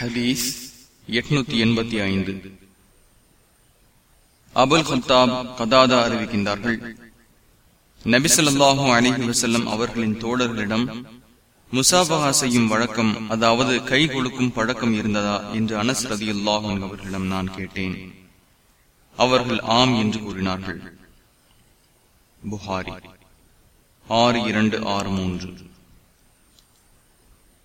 ஹதீஸ் எட்நூத்தி எண்பத்தி ஐந்து. அபுல் ஹத்தாப் கதாதா அறிவிக்கின்றார்கள். நபிசல்லாஹும் அலிஹி வசல்லம் அவர்களின் தோழர்களிடம் முசாபகா செய்யும் வழக்கம் அதாவது கை கொடுக்கும் பழக்கம் இருந்ததா? என்று அனஸ் ரதி அல்லாஹும் அவர்களிடம் நான் கேட்டேன். அவர்கள் ஆம் என்று கூறினார்கள். புகாரி ஆறு இரண்டு ஆறு மூன்று.